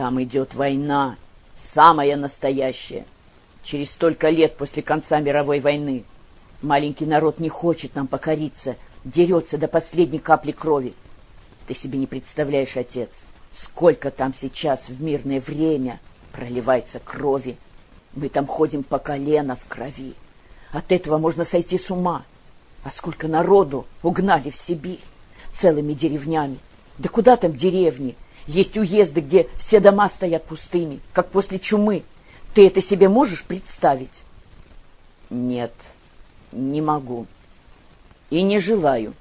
Там идет война, самая настоящая. Через столько лет после конца мировой войны маленький народ не хочет нам покориться, дерется до последней капли крови. Ты себе не представляешь, отец, сколько там сейчас в мирное время проливается крови. Мы там ходим по колено в крови. От этого можно сойти с ума. А сколько народу угнали в Сибирь целыми деревнями. Да куда там деревни? Есть уезды, где все дома стоят пустыми, как после чумы. Ты это себе можешь представить? Нет, не могу. И не желаю.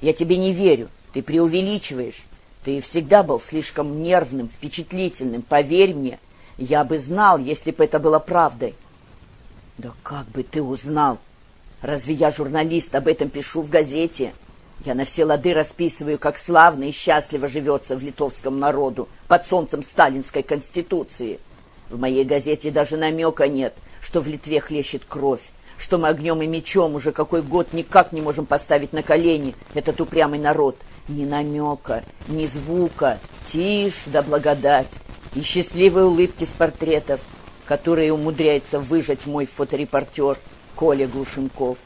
Я тебе не верю. Ты преувеличиваешь. Ты всегда был слишком нервным, впечатлительным. Поверь мне, я бы знал, если бы это было правдой. Да как бы ты узнал? Разве я журналист, об этом пишу в газете? Я на все лады расписываю, как славно и счастливо живется в литовском народу под солнцем сталинской конституции. В моей газете даже намека нет, что в Литве хлещет кровь, что мы огнем и мечом уже какой год никак не можем поставить на колени этот упрямый народ. Ни намека, ни звука, тишь да благодать и счастливые улыбки с портретов, которые умудряется выжать мой фоторепортер Коля Глушенков.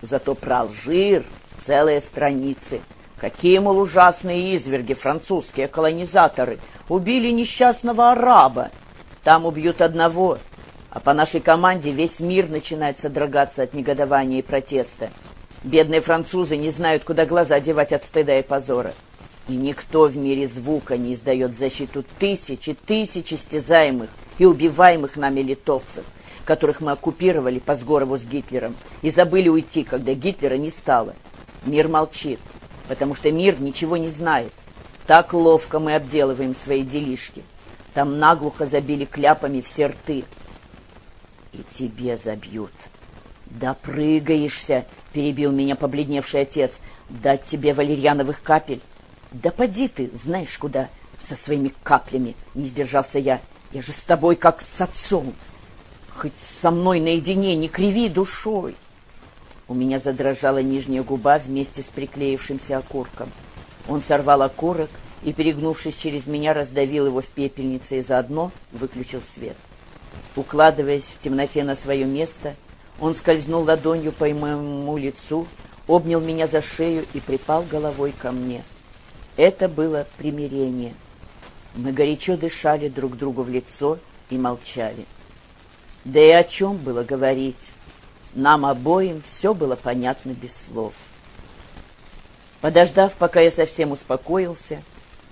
Зато про Алжир целые страницы. Какие, мол, ужасные изверги французские колонизаторы убили несчастного араба, там убьют одного, а по нашей команде весь мир начинает содрогаться от негодования и протеста. Бедные французы не знают, куда глаза девать от стыда и позора. И никто в мире звука не издает защиту тысячи, тысячи стязаемых и убиваемых нами литовцев, которых мы оккупировали по сгорову с Гитлером и забыли уйти, когда Гитлера не стало. Мир молчит, потому что мир ничего не знает. Так ловко мы обделываем свои делишки. Там наглухо забили кляпами все рты. И тебе забьют. «Допрыгаешься!» — перебил меня побледневший отец. «Дать тебе валерьяновых капель?» «Да поди ты, знаешь куда, со своими каплями!» — не сдержался я. «Я же с тобой как с отцом! Хоть со мной наедине не криви душой!» У меня задрожала нижняя губа вместе с приклеившимся окурком. Он сорвал окурок и, перегнувшись через меня, раздавил его в пепельнице и заодно выключил свет. Укладываясь в темноте на свое место, он скользнул ладонью по моему лицу, обнял меня за шею и припал головой ко мне. Это было примирение. Мы горячо дышали друг другу в лицо и молчали. Да и о чем было говорить? Нам обоим все было понятно без слов. Подождав, пока я совсем успокоился,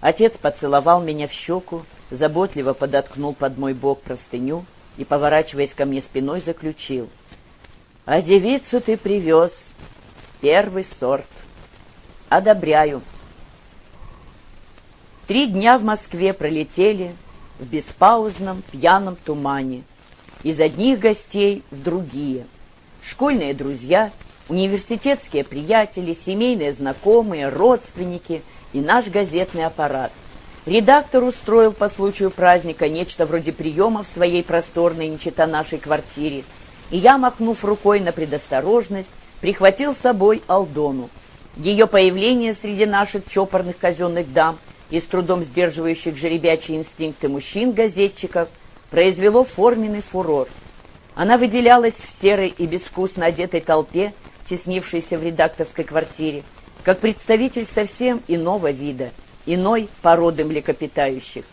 Отец поцеловал меня в щеку, заботливо подоткнул под мой бок простыню и, поворачиваясь ко мне спиной, заключил. «А девицу ты привез. Первый сорт. Одобряю». Три дня в Москве пролетели в беспаузном пьяном тумане. Из одних гостей в другие. Школьные друзья, университетские приятели, семейные знакомые, родственники — и наш газетный аппарат. Редактор устроил по случаю праздника нечто вроде приема в своей просторной, нечета нашей квартире, и я, махнув рукой на предосторожность, прихватил с собой Алдону. Ее появление среди наших чопорных казенных дам и с трудом сдерживающих жеребячие инстинкты мужчин-газетчиков произвело форменный фурор. Она выделялась в серой и безвкусно одетой толпе, теснившейся в редакторской квартире, как представитель совсем иного вида, иной породы млекопитающих.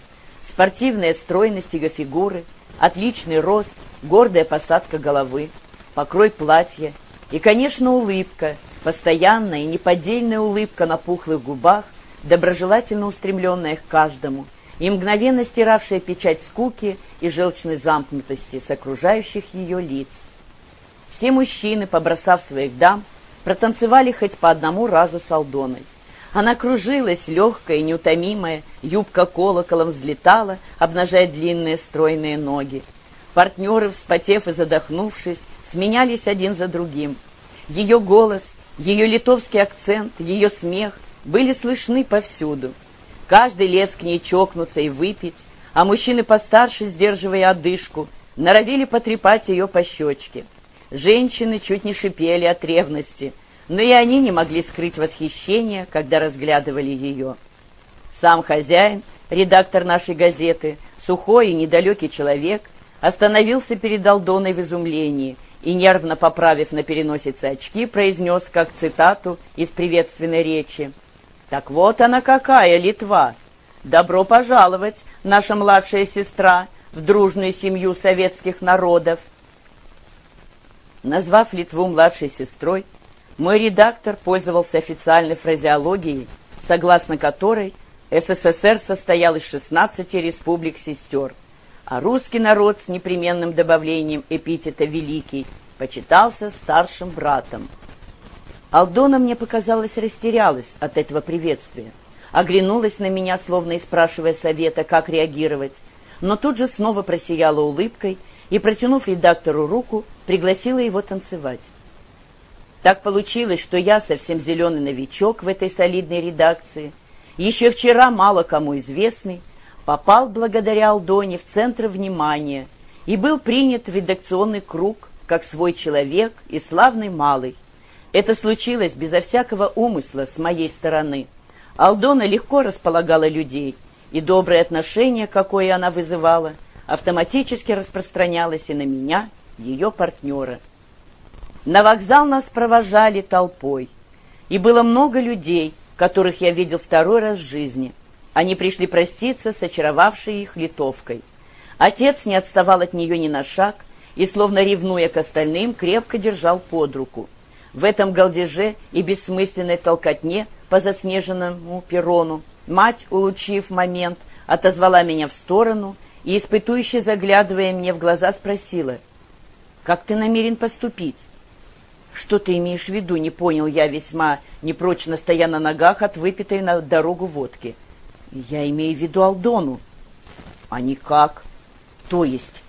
Спортивная стройность ее фигуры, отличный рост, гордая посадка головы, покрой платья и, конечно, улыбка, постоянная и неподдельная улыбка на пухлых губах, доброжелательно устремленная к каждому, и мгновенно стиравшая печать скуки и желчной замкнутости с окружающих ее лиц. Все мужчины, побросав своих дам, протанцевали хоть по одному разу с Алдоной. Она кружилась, легкая и неутомимая, юбка колоколом взлетала, обнажая длинные стройные ноги. Партнеры, вспотев и задохнувшись, сменялись один за другим. Ее голос, ее литовский акцент, ее смех были слышны повсюду. Каждый лез к ней чокнуться и выпить, а мужчины постарше, сдерживая одышку, норовили потрепать ее по щечке. Женщины чуть не шипели от ревности, но и они не могли скрыть восхищение, когда разглядывали ее. Сам хозяин редактор нашей газеты, сухой и недалекий человек, остановился перед Алдоной в изумлении и, нервно поправив на переносице очки, произнес как цитату из приветственной речи. «Так вот она какая, Литва! Добро пожаловать, наша младшая сестра, в дружную семью советских народов!» Назвав Литву младшей сестрой, мой редактор пользовался официальной фразеологией, согласно которой СССР состоял из 16 республик-сестер, а русский народ с непременным добавлением эпитета «великий» почитался старшим братом. Алдона, мне показалось, растерялась от этого приветствия, оглянулась на меня, словно и спрашивая совета, как реагировать, но тут же снова просияла улыбкой и, протянув редактору руку, пригласила его танцевать. Так получилось, что я, совсем зеленый новичок в этой солидной редакции, еще вчера мало кому известный, попал благодаря Алдоне в центр внимания и был принят в редакционный круг как свой человек и славный малый. Это случилось безо всякого умысла с моей стороны. Алдона легко располагала людей, и доброе отношение, какое она вызывала, автоматически распространялось и на меня, ее партнера. На вокзал нас провожали толпой, и было много людей, которых я видел второй раз в жизни. Они пришли проститься с очаровавшей их литовкой. Отец не отставал от нее ни на шаг и, словно ревнуя к остальным, крепко держал под руку. В этом галдеже и бессмысленной толкотне по заснеженному перрону мать, улучив момент, отозвала меня в сторону и, испытующе заглядывая мне в глаза, спросила, «Как ты намерен поступить?» «Что ты имеешь в виду?» — не понял я весьма непрочно, стоя на ногах от выпитой на дорогу водки. «Я имею в виду Алдону». «А никак». «То есть?»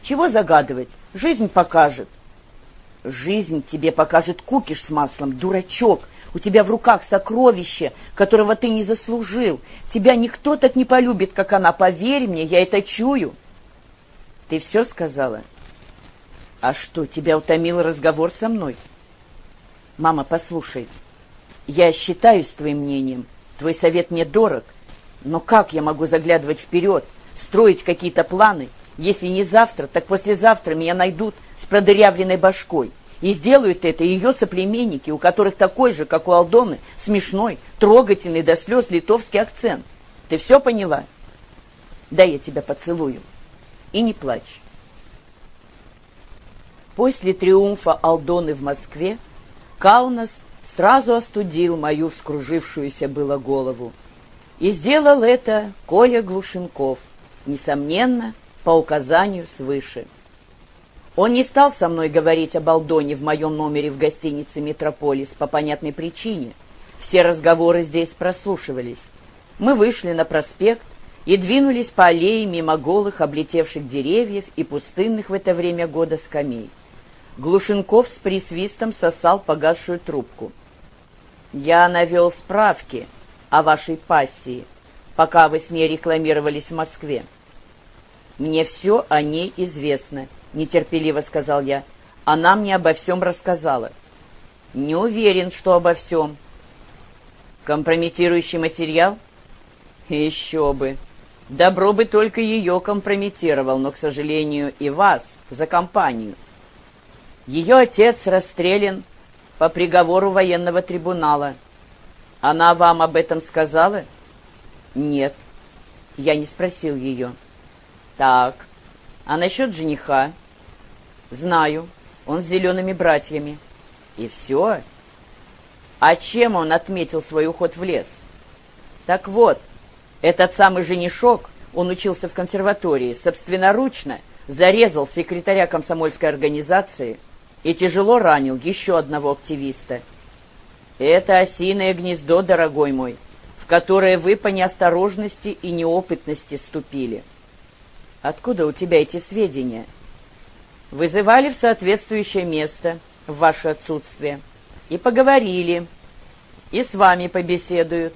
«Чего загадывать? Жизнь покажет». «Жизнь тебе покажет кукиш с маслом, дурачок!» У тебя в руках сокровище, которого ты не заслужил. Тебя никто так не полюбит, как она. Поверь мне, я это чую. Ты все сказала? А что, тебя утомил разговор со мной? Мама, послушай, я считаюсь твоим мнением. Твой совет мне дорог. Но как я могу заглядывать вперед, строить какие-то планы, если не завтра, так послезавтра меня найдут с продырявленной башкой? И сделают это ее соплеменники, у которых такой же, как у Алдоны, смешной, трогательный до слез литовский акцент. Ты все поняла? Да я тебя поцелую. И не плачь. После триумфа Алдоны в Москве Каунас сразу остудил мою вскружившуюся было голову. И сделал это Коля Глушенков, несомненно, по указанию свыше. Он не стал со мной говорить об Алдоне в моем номере в гостинице «Метрополис» по понятной причине. Все разговоры здесь прослушивались. Мы вышли на проспект и двинулись по аллее мимо голых, облетевших деревьев и пустынных в это время года скамей. Глушенков с присвистом сосал погасшую трубку. «Я навел справки о вашей пассии, пока вы с ней рекламировались в Москве. Мне все о ней известно» нетерпеливо сказал я. Она мне обо всем рассказала. Не уверен, что обо всем. Компрометирующий материал? Еще бы. Добро бы только ее компрометировал, но, к сожалению, и вас за компанию. Ее отец расстрелян по приговору военного трибунала. Она вам об этом сказала? Нет. Я не спросил ее. Так, а насчет жениха? Знаю, он с зелеными братьями. И все? А чем он отметил свой уход в лес? Так вот, этот самый женишок, он учился в консерватории, собственноручно зарезал секретаря комсомольской организации и тяжело ранил еще одного активиста. Это осиное гнездо, дорогой мой, в которое вы по неосторожности и неопытности ступили. Откуда у тебя эти сведения? — вызывали в соответствующее место в ваше отсутствие и поговорили, и с вами побеседуют.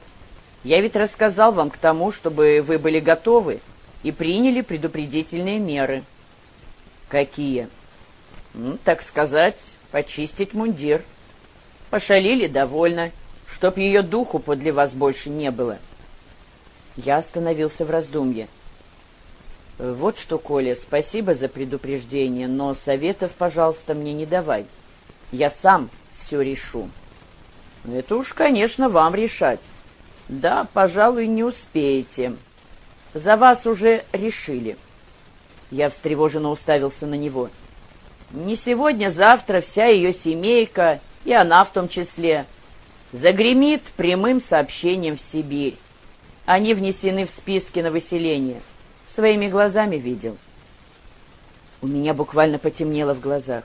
Я ведь рассказал вам к тому, чтобы вы были готовы и приняли предупредительные меры. Какие? Ну, так сказать, почистить мундир. Пошалили довольно, чтоб ее духу подле вас больше не было. Я остановился в раздумье. «Вот что, Коля, спасибо за предупреждение, но советов, пожалуйста, мне не давай. Я сам все решу». «Это уж, конечно, вам решать. Да, пожалуй, не успеете. За вас уже решили». Я встревоженно уставился на него. «Не сегодня-завтра вся ее семейка, и она в том числе, загремит прямым сообщением в Сибирь. Они внесены в списки на выселение. Своими глазами видел. У меня буквально потемнело в глазах.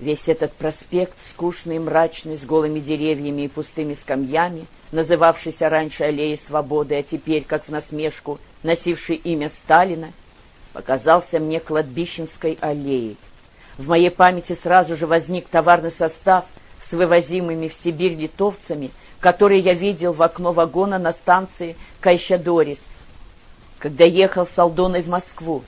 Весь этот проспект, скучный и мрачный, с голыми деревьями и пустыми скамьями, называвшийся раньше аллеей свободы, а теперь, как в насмешку, носивший имя Сталина, показался мне кладбищенской аллеей. В моей памяти сразу же возник товарный состав с вывозимыми в Сибирь литовцами, который я видел в окно вагона на станции Кайшадорис когда ехал с Алдоной в Москву.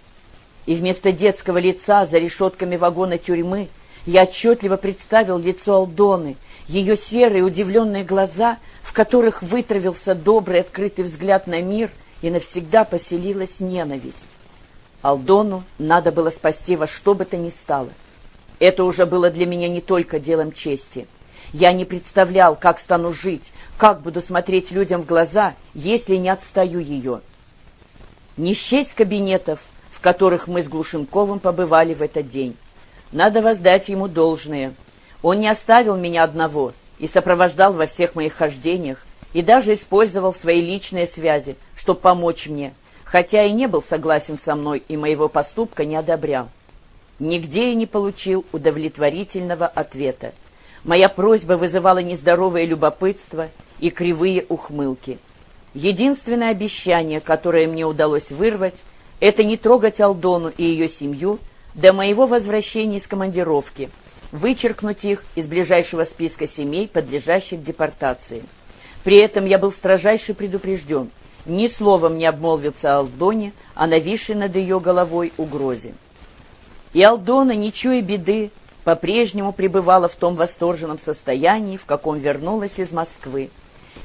И вместо детского лица за решетками вагона тюрьмы я отчетливо представил лицо Алдоны, ее серые удивленные глаза, в которых вытравился добрый открытый взгляд на мир и навсегда поселилась ненависть. Алдону надо было спасти во что бы то ни стало. Это уже было для меня не только делом чести. Я не представлял, как стану жить, как буду смотреть людям в глаза, если не отстаю ее. Не счесть кабинетов, в которых мы с Глушенковым побывали в этот день. Надо воздать ему должное. Он не оставил меня одного и сопровождал во всех моих хождениях, и даже использовал свои личные связи, чтобы помочь мне, хотя и не был согласен со мной и моего поступка не одобрял. Нигде я не получил удовлетворительного ответа. Моя просьба вызывала нездоровое любопытство и кривые ухмылки – Единственное обещание, которое мне удалось вырвать, это не трогать Алдону и ее семью до моего возвращения из командировки, вычеркнуть их из ближайшего списка семей, подлежащих депортации. При этом я был строжайше предупрежден, ни словом не обмолвился Алдоне о нависшей над ее головой угрозе. И Алдона, ничего и беды, по-прежнему пребывала в том восторженном состоянии, в каком вернулась из Москвы,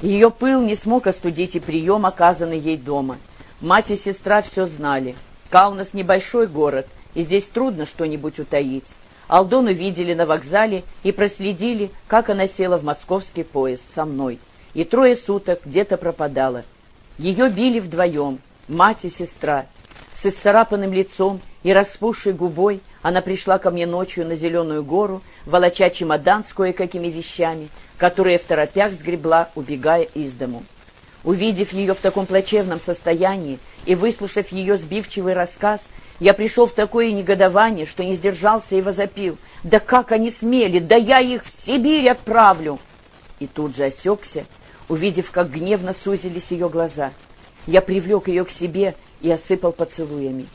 ее пыл не смог остудить и прием, оказанный ей дома. Мать и сестра все знали. Каунас небольшой город, и здесь трудно что-нибудь утаить. Алдону видели на вокзале и проследили, как она села в московский поезд со мной. И трое суток где-то пропадала. Ее били вдвоем, мать и сестра. С исцарапанным лицом и распухшей губой она пришла ко мне ночью на Зеленую гору, волоча чемодан с кое-какими вещами, которые в торопях сгребла, убегая из дому. Увидев ее в таком плачевном состоянии и выслушав ее сбивчивый рассказ, я пришел в такое негодование, что не сдержался и возопил. «Да как они смели! Да я их в Сибирь отправлю!» И тут же осекся, увидев, как гневно сузились ее глаза. Я привлек ее к себе и осыпал поцелуями.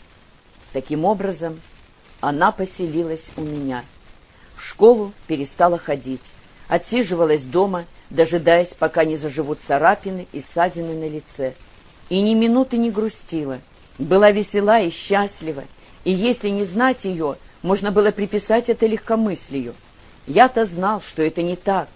Таким образом, она поселилась у меня. В школу перестала ходить отсиживалась дома, дожидаясь, пока не заживут царапины и ссадины на лице. И ни минуты не грустила, была весела и счастлива, и если не знать ее, можно было приписать это легкомыслию. Я-то знал, что это не так.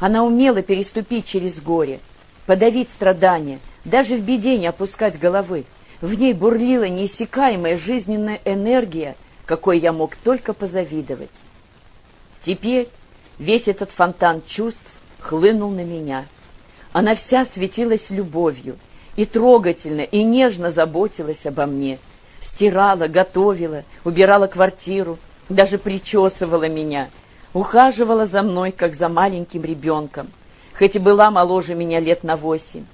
Она умела переступить через горе, подавить страдания, даже в беде не опускать головы. В ней бурлила неиссякаемая жизненная энергия, какой я мог только позавидовать. Теперь Весь этот фонтан чувств хлынул на меня. Она вся светилась любовью и трогательно, и нежно заботилась обо мне. Стирала, готовила, убирала квартиру, даже причесывала меня, ухаживала за мной, как за маленьким ребенком, хоть и была моложе меня лет на восемь.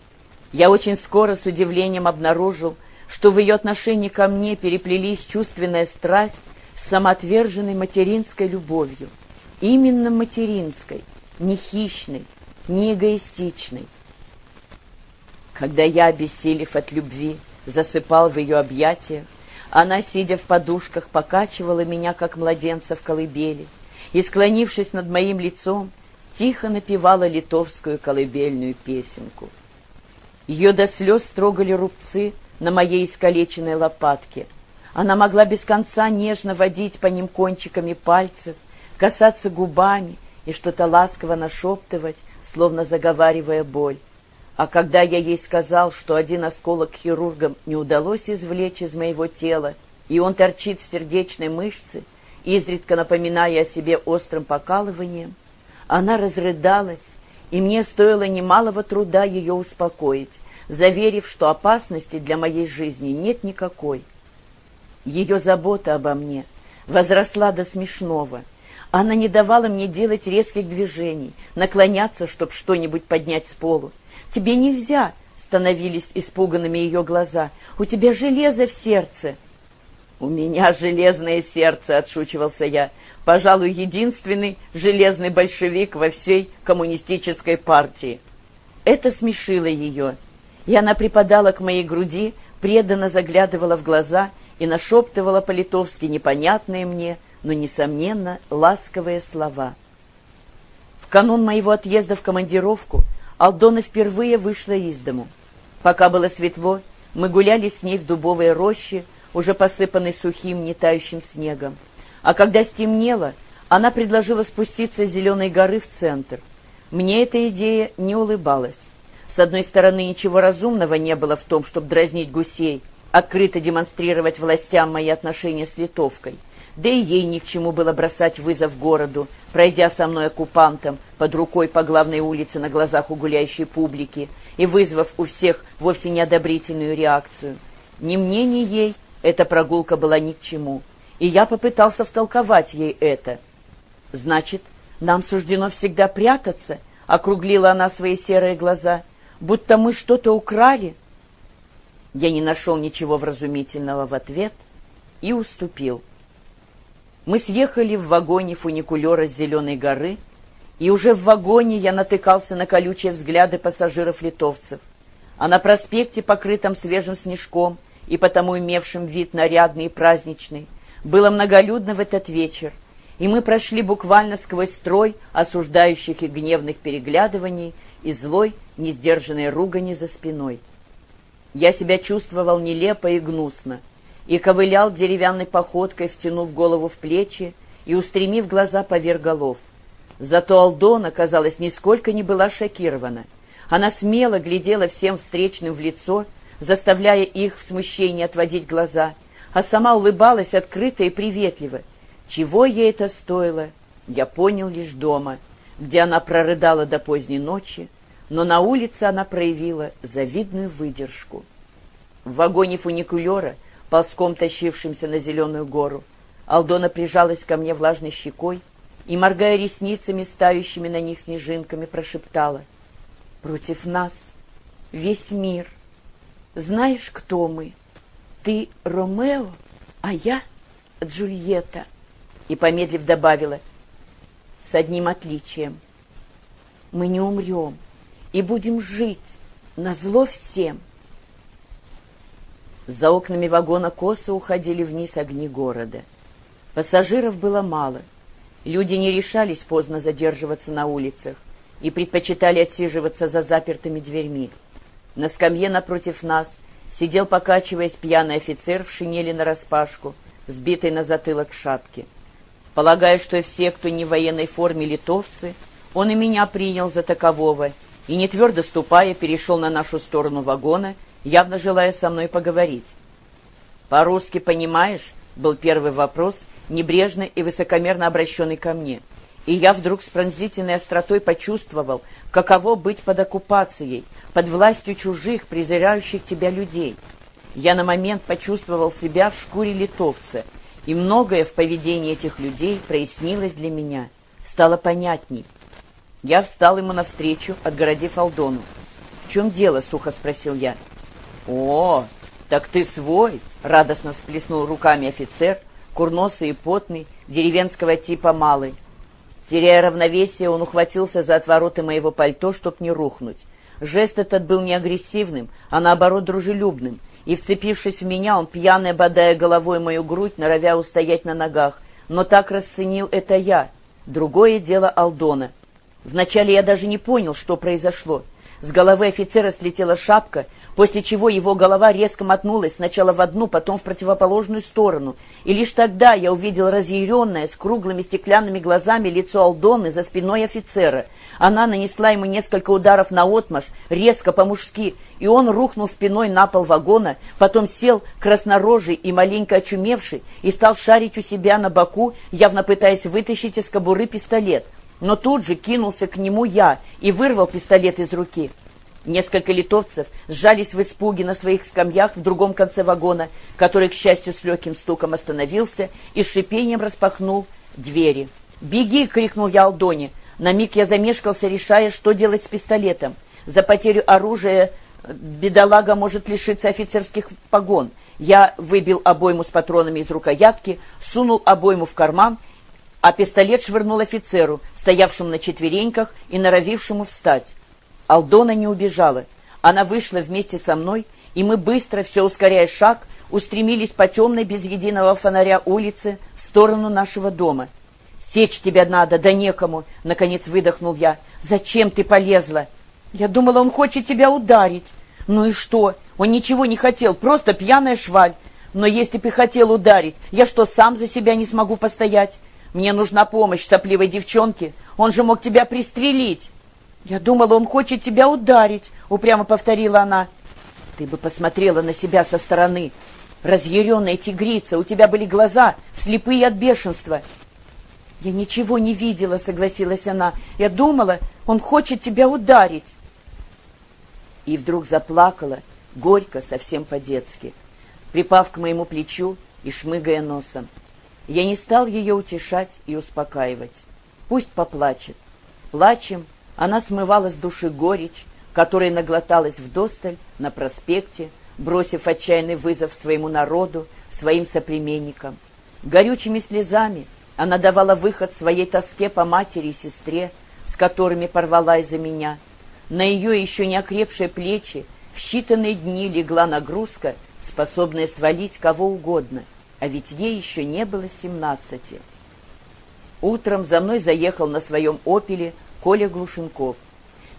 Я очень скоро с удивлением обнаружил, что в ее отношении ко мне переплелись чувственная страсть с самоотверженной материнской любовью именно материнской, не хищной, не эгоистичной. Когда я, обессилев от любви, засыпал в ее объятиях, она, сидя в подушках, покачивала меня, как младенца в колыбели, и, склонившись над моим лицом, тихо напевала литовскую колыбельную песенку. Ее до слез строгали рубцы на моей искалеченной лопатке. Она могла без конца нежно водить по ним кончиками пальцев, касаться губами и что-то ласково нашептывать, словно заговаривая боль. А когда я ей сказал, что один осколок хирургам не удалось извлечь из моего тела, и он торчит в сердечной мышце, изредка напоминая о себе острым покалыванием, она разрыдалась, и мне стоило немалого труда ее успокоить, заверив, что опасности для моей жизни нет никакой. Ее забота обо мне возросла до смешного. Она не давала мне делать резких движений, наклоняться, чтобы что-нибудь поднять с полу. «Тебе нельзя!» — становились испуганными ее глаза. «У тебя железо в сердце!» «У меня железное сердце!» — отшучивался я. «Пожалуй, единственный железный большевик во всей коммунистической партии». Это смешило ее, и она припадала к моей груди, преданно заглядывала в глаза и нашептывала по-литовски непонятные мне, но, несомненно, ласковые слова. В канун моего отъезда в командировку Алдона впервые вышла из дому. Пока было светло, мы гуляли с ней в дубовой роще, уже посыпанной сухим, не тающим снегом. А когда стемнело, она предложила спуститься с Зеленой горы в центр. Мне эта идея не улыбалась. С одной стороны, ничего разумного не было в том, чтобы дразнить гусей, открыто демонстрировать властям мои отношения с литовкой. Да и ей ни к чему было бросать вызов городу, пройдя со мной оккупантом под рукой по главной улице на глазах у гуляющей публики и вызвав у всех вовсе неодобрительную реакцию. Ни мне, ни ей эта прогулка была ни к чему, и я попытался втолковать ей это. «Значит, нам суждено всегда прятаться?» — округлила она свои серые глаза. «Будто мы что-то украли?» Я не нашел ничего вразумительного в ответ и уступил. Мы съехали в вагоне фуникулера с Зеленой горы, и уже в вагоне я натыкался на колючие взгляды пассажиров-литовцев. А на проспекте, покрытом свежим снежком и потому имевшим вид нарядный и праздничный, было многолюдно в этот вечер, и мы прошли буквально сквозь строй осуждающих и гневных переглядываний и злой, несдержанной ругани за спиной. Я себя чувствовал нелепо и гнусно, и ковылял деревянной походкой, втянув голову в плечи и устремив глаза поверх голов. Зато Алдона, казалось, нисколько не была шокирована. Она смело глядела всем встречным в лицо, заставляя их в смущении отводить глаза, а сама улыбалась открыто и приветливо. Чего ей это стоило, я понял лишь дома, где она прорыдала до поздней ночи, но на улице она проявила завидную выдержку. В вагоне фуникулера, ползком тащившемся на Зеленую гору, Алдона прижалась ко мне влажной щекой и, моргая ресницами, ставящими на них снежинками, прошептала «Против нас весь мир. Знаешь, кто мы? Ты Ромео, а я Джульетта». И, помедлив, добавила «С одним отличием. Мы не умрем» и будем жить на зло всем. За окнами вагона косо уходили вниз огни города. Пассажиров было мало. Люди не решались поздно задерживаться на улицах и предпочитали отсиживаться за запертыми дверьми. На скамье напротив нас сидел, покачиваясь, пьяный офицер в шинели нараспашку, сбитый на затылок шапки. Полагая, что все, кто не в военной форме литовцы, он и меня принял за такового — и, не твердо ступая, перешел на нашу сторону вагона, явно желая со мной поговорить. «По-русски понимаешь?» — был первый вопрос, небрежно и высокомерно обращенный ко мне. И я вдруг с пронзительной остротой почувствовал, каково быть под оккупацией, под властью чужих, презирающих тебя людей. Я на момент почувствовал себя в шкуре литовца, и многое в поведении этих людей прояснилось для меня, стало понятней. Я встал ему навстречу, отгородив Алдону. «В чем дело?» — сухо спросил я. «О, так ты свой!» — радостно всплеснул руками офицер, курносый и потный, деревенского типа малый. Теряя равновесие, он ухватился за отвороты моего пальто, чтоб не рухнуть. Жест этот был не агрессивным, а наоборот дружелюбным, и, вцепившись в меня, он, пьяно бодая головой мою грудь, норовя устоять на ногах, но так расценил это я. Другое дело Алдона — Вначале я даже не понял, что произошло. С головы офицера слетела шапка, после чего его голова резко мотнулась сначала в одну, потом в противоположную сторону, и лишь тогда я увидел разъяренное, с круглыми стеклянными глазами лицо Алдоны за спиной офицера. Она нанесла ему несколько ударов на отмаш, резко по-мужски, и он рухнул спиной на пол вагона, потом сел краснорожий и маленько очумевший и стал шарить у себя на боку, явно пытаясь вытащить из кобуры пистолет. Но тут же кинулся к нему я и вырвал пистолет из руки. Несколько литовцев сжались в испуге на своих скамьях в другом конце вагона, который, к счастью, с легким стуком остановился и с шипением распахнул двери. «Беги!» — крикнул я Алдоне. На миг я замешкался, решая, что делать с пистолетом. За потерю оружия бедолага может лишиться офицерских погон. Я выбил обойму с патронами из рукоятки, сунул обойму в карман, а пистолет швырнул офицеру, стоявшему на четвереньках и норовившему встать. Алдона не убежала. Она вышла вместе со мной, и мы быстро, все ускоряя шаг, устремились по темной без единого фонаря улице в сторону нашего дома. «Сечь тебя надо, да некому!» — наконец выдохнул я. «Зачем ты полезла?» «Я думала, он хочет тебя ударить». «Ну и что? Он ничего не хотел, просто пьяная шваль. Но если бы хотел ударить, я что, сам за себя не смогу постоять? Мне нужна помощь сопливой девчонке. Он же мог тебя пристрелить». «Я думала, он хочет тебя ударить», — упрямо повторила она. «Ты бы посмотрела на себя со стороны. Разъяренная тигрица, у тебя были глаза, слепые от бешенства». «Я ничего не видела», — согласилась она. «Я думала, он хочет тебя ударить». И вдруг заплакала, горько, совсем по-детски, припав к моему плечу и шмыгая носом. Я не стал ее утешать и успокаивать. Пусть поплачет. Плачем — она смывала с души горечь, которой наглоталась вдосталь на проспекте, бросив отчаянный вызов своему народу, своим соплеменникам. Горючими слезами она давала выход своей тоске по матери и сестре, с которыми порвала из-за меня. На ее еще не окрепшие плечи в считанные дни легла нагрузка, способная свалить кого угодно, а ведь ей еще не было семнадцати. Утром за мной заехал на своем «Опеле» Коля Глушенков.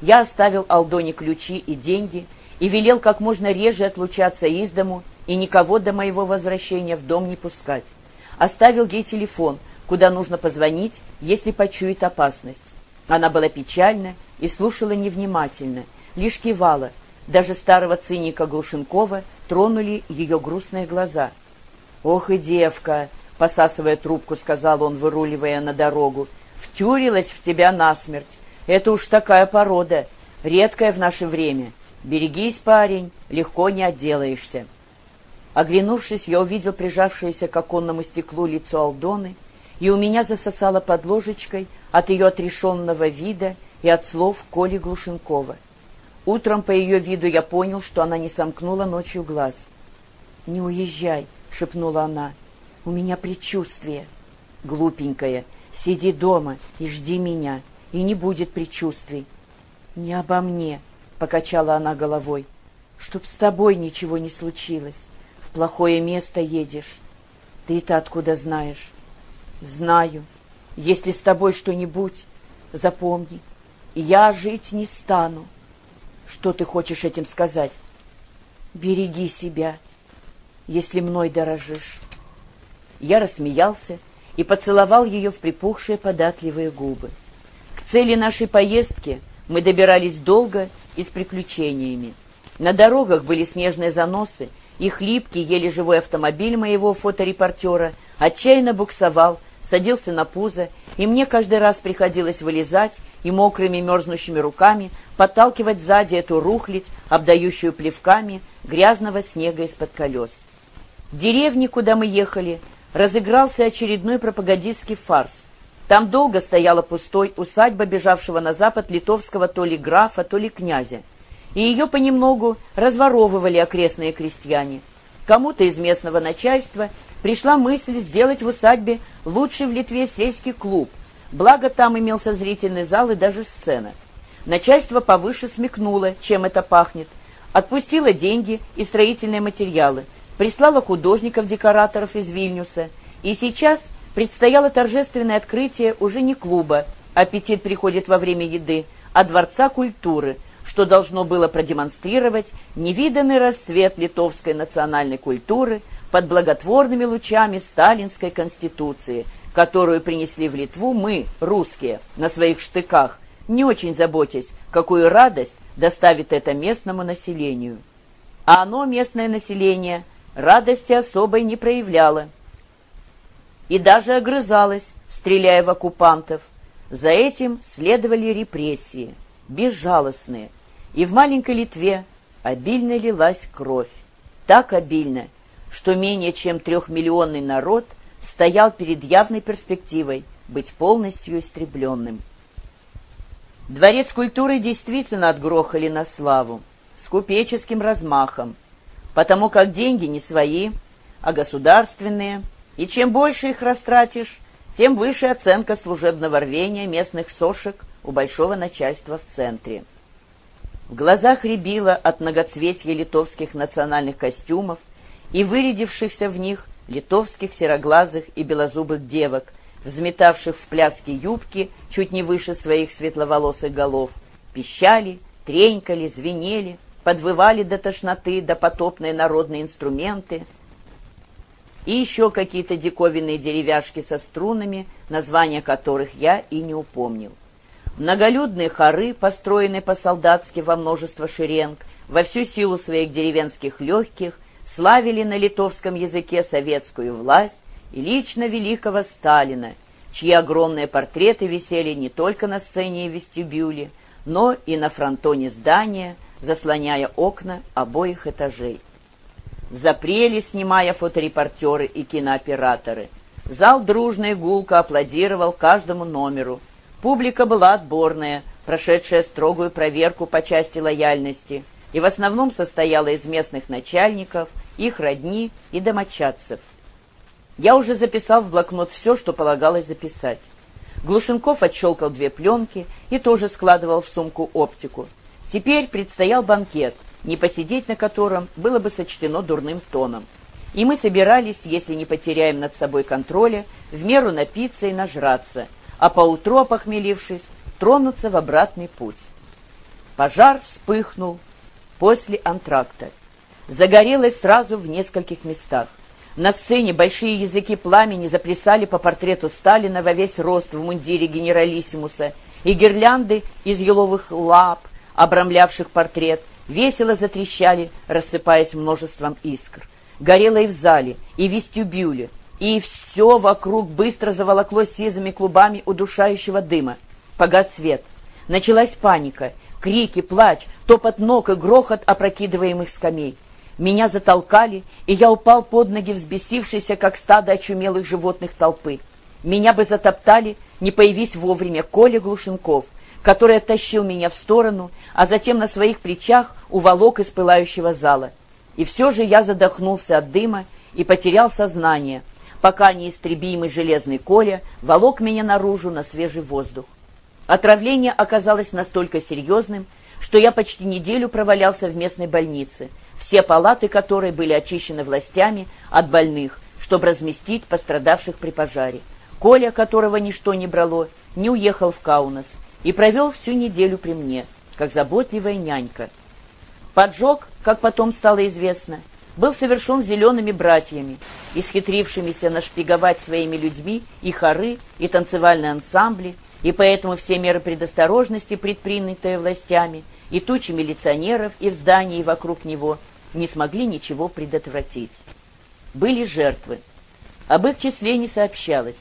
Я оставил Алдоне ключи и деньги и велел как можно реже отлучаться из дому и никого до моего возвращения в дом не пускать. Оставил ей телефон, куда нужно позвонить, если почует опасность. Она была печальна и слушала невнимательно, лишь кивала. Даже старого циника Глушенкова тронули ее грустные глаза. «Ох и девка!» — посасывая трубку, сказал он, выруливая на дорогу втюрилась в тебя насмерть. Это уж такая порода, редкая в наше время. Берегись, парень, легко не отделаешься. Оглянувшись, я увидел прижавшееся к оконному стеклу лицо Алдоны, и у меня засосало под ложечкой от ее отрешенного вида и от слов Коли Глушенкова. Утром по ее виду я понял, что она не сомкнула ночью глаз. «Не уезжай», — шепнула она, — «у меня предчувствие». «Глупенькая, Сиди дома и жди меня, и не будет предчувствий. — Не обо мне, — покачала она головой, — чтоб с тобой ничего не случилось. В плохое место едешь. Ты-то откуда знаешь? — Знаю. Если с тобой что-нибудь, запомни, я жить не стану. Что ты хочешь этим сказать? Береги себя, если мной дорожишь. Я рассмеялся и поцеловал ее в припухшие податливые губы. К цели нашей поездки мы добирались долго и с приключениями. На дорогах были снежные заносы, и хлипкий, еле живой автомобиль моего фоторепортера отчаянно буксовал, садился на пузо, и мне каждый раз приходилось вылезать и мокрыми мерзнущими руками подталкивать сзади эту рухлядь, обдающую плевками грязного снега из-под колес. Деревни, куда мы ехали, разыгрался очередной пропагандистский фарс. Там долго стояла пустой усадьба бежавшего на запад литовского то ли графа, то ли князя. И ее понемногу разворовывали окрестные крестьяне. Кому-то из местного начальства пришла мысль сделать в усадьбе лучший в Литве сельский клуб, благо там имелся зрительный зал и даже сцена. Начальство повыше смекнуло, чем это пахнет, отпустило деньги и строительные материалы – прислала художников-декораторов из Вильнюса, и сейчас предстояло торжественное открытие уже не клуба «Аппетит приходит во время еды», а Дворца культуры, что должно было продемонстрировать невиданный рассвет литовской национальной культуры под благотворными лучами сталинской конституции, которую принесли в Литву мы, русские, на своих штыках, не очень заботясь, какую радость доставит это местному населению. А оно, местное население, радости особой не проявляло. И даже огрызалось, стреляя в оккупантов. За этим следовали репрессии, безжалостные, и в маленькой Литве обильно лилась кровь. Так обильно, что менее чем трехмиллионный народ стоял перед явной перспективой быть полностью истребленным. Дворец культуры действительно отгрохали на славу, с купеческим размахом, потому как деньги не свои, а государственные, и чем больше их растратишь, тем выше оценка служебного рвения местных сошек у большого начальства в центре. В глазах рябило от многоцветья литовских национальных костюмов и вырядившихся в них литовских сероглазых и белозубых девок – взметавших в пляске юбки чуть не выше своих светловолосых голов, пищали, тренькали, звенели, подвывали до тошноты допотопные народные инструменты и еще какие-то диковинные деревяшки со струнами, названия которых я и не упомнил. Многолюдные хоры, построенные по-солдатски во множество шеренг, во всю силу своих деревенских легких, славили на литовском языке советскую власть, и лично великого Сталина, чьи огромные портреты висели не только на сцене и вестибюле, но и на фронтоне здания, заслоняя окна обоих этажей. Запрели, снимая фоторепортеры и кинооператоры. Зал дружно и гулко аплодировал каждому номеру. Публика была отборная, прошедшая строгую проверку по части лояльности, и в основном состояла из местных начальников, их родни и домочадцев. Я уже записал в блокнот все, что полагалось записать. Глушенков отщелкал две пленки и тоже складывал в сумку оптику. Теперь предстоял банкет, не посидеть на котором было бы сочтено дурным тоном. И мы собирались, если не потеряем над собой контроля, в меру напиться и нажраться, а поутру, опохмелившись, тронуться в обратный путь. Пожар вспыхнул после антракта. Загорелось сразу в нескольких местах. На сцене большие языки пламени заплясали по портрету Сталина во весь рост в мундире генералиссимуса, и гирлянды из еловых лап, обрамлявших портрет, весело затрещали, рассыпаясь множеством искр. Горело и в зале, и в вестибюле, и все вокруг быстро заволокло сизыми клубами удушающего дыма. Погас свет. Началась паника, крики, плач, топот ног и грохот опрокидываемых скамей. Меня затолкали, и я упал под ноги, взбесившийся, как стадо очумелых животных толпы. Меня бы затоптали, не появись вовремя Коля Глушенков, который оттащил меня в сторону, а затем на своих плечах уволок из пылающего зала. И все же я задохнулся от дыма и потерял сознание, пока неистребимый железный Коля волок меня наружу на свежий воздух. Отравление оказалось настолько серьезным, что я почти неделю провалялся в местной больнице, все палаты которой были очищены властями от больных, чтобы разместить пострадавших при пожаре. Коля, которого ничто не брало, не уехал в Каунас и провел всю неделю при мне, как заботливая нянька. Поджог, как потом стало известно, был совершен зелеными братьями, исхитрившимися нашпиговать своими людьми и хоры, и танцевальные ансамбли, и поэтому все меры предосторожности, предпринятые властями, и тучи милиционеров и в здании вокруг него не смогли ничего предотвратить. Были жертвы. Об их числе не сообщалось.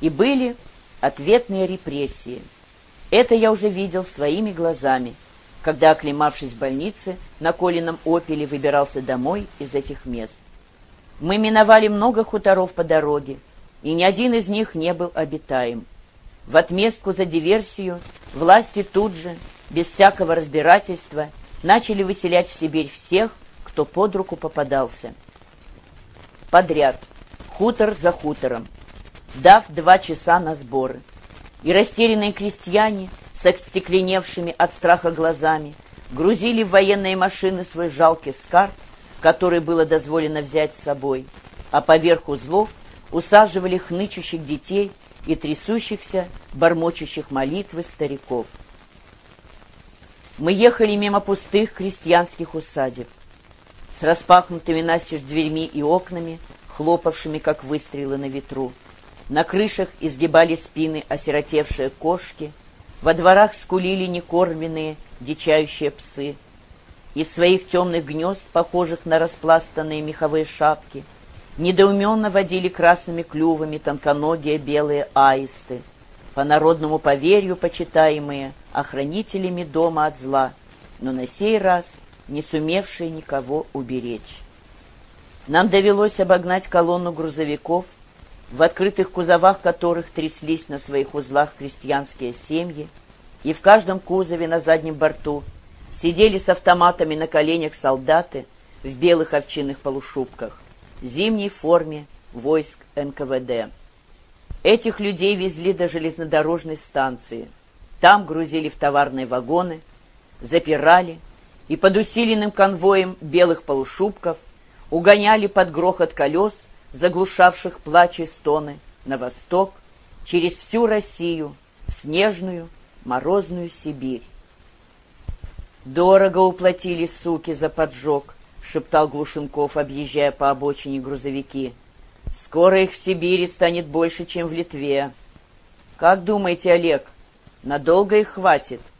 И были ответные репрессии. Это я уже видел своими глазами, когда, оклемавшись в больнице, на Колином опеле выбирался домой из этих мест. Мы миновали много хуторов по дороге, и ни один из них не был обитаем. В отместку за диверсию власти тут же, без всякого разбирательства, начали выселять в Сибирь всех, кто под руку попадался. Подряд, хутор за хутором, дав два часа на сборы. И растерянные крестьяне с остекленевшими от страха глазами грузили в военные машины свой жалкий скарб, который было дозволено взять с собой, а поверх узлов усаживали хнычущих детей и трясущихся, бормочущих молитвы стариков. Мы ехали мимо пустых крестьянских усадеб с распахнутыми настежь дверьми и окнами, хлопавшими, как выстрелы на ветру. На крышах изгибали спины осиротевшие кошки, во дворах скулили некормленные, дичающие псы. Из своих темных гнезд, похожих на распластанные меховые шапки, недоуменно водили красными клювами тонконогие белые аисты, по народному поверью почитаемые охранителями дома от зла, но на сей раз не сумевшие никого уберечь. Нам довелось обогнать колонну грузовиков, в открытых кузовах которых тряслись на своих узлах крестьянские семьи, и в каждом кузове на заднем борту сидели с автоматами на коленях солдаты в белых овчинных полушубках, зимней форме войск НКВД. Этих людей везли до железнодорожной станции. Там грузили в товарные вагоны, запирали и под усиленным конвоем белых полушубков угоняли под грохот колес, заглушавших плач и стоны, на восток, через всю Россию, в снежную, морозную Сибирь. «Дорого уплатили, суки, за поджог», — шептал Глушенков, объезжая по обочине грузовики. Скоро их в Сибири станет больше, чем в Литве. Как думаете, Олег, надолго их хватит? —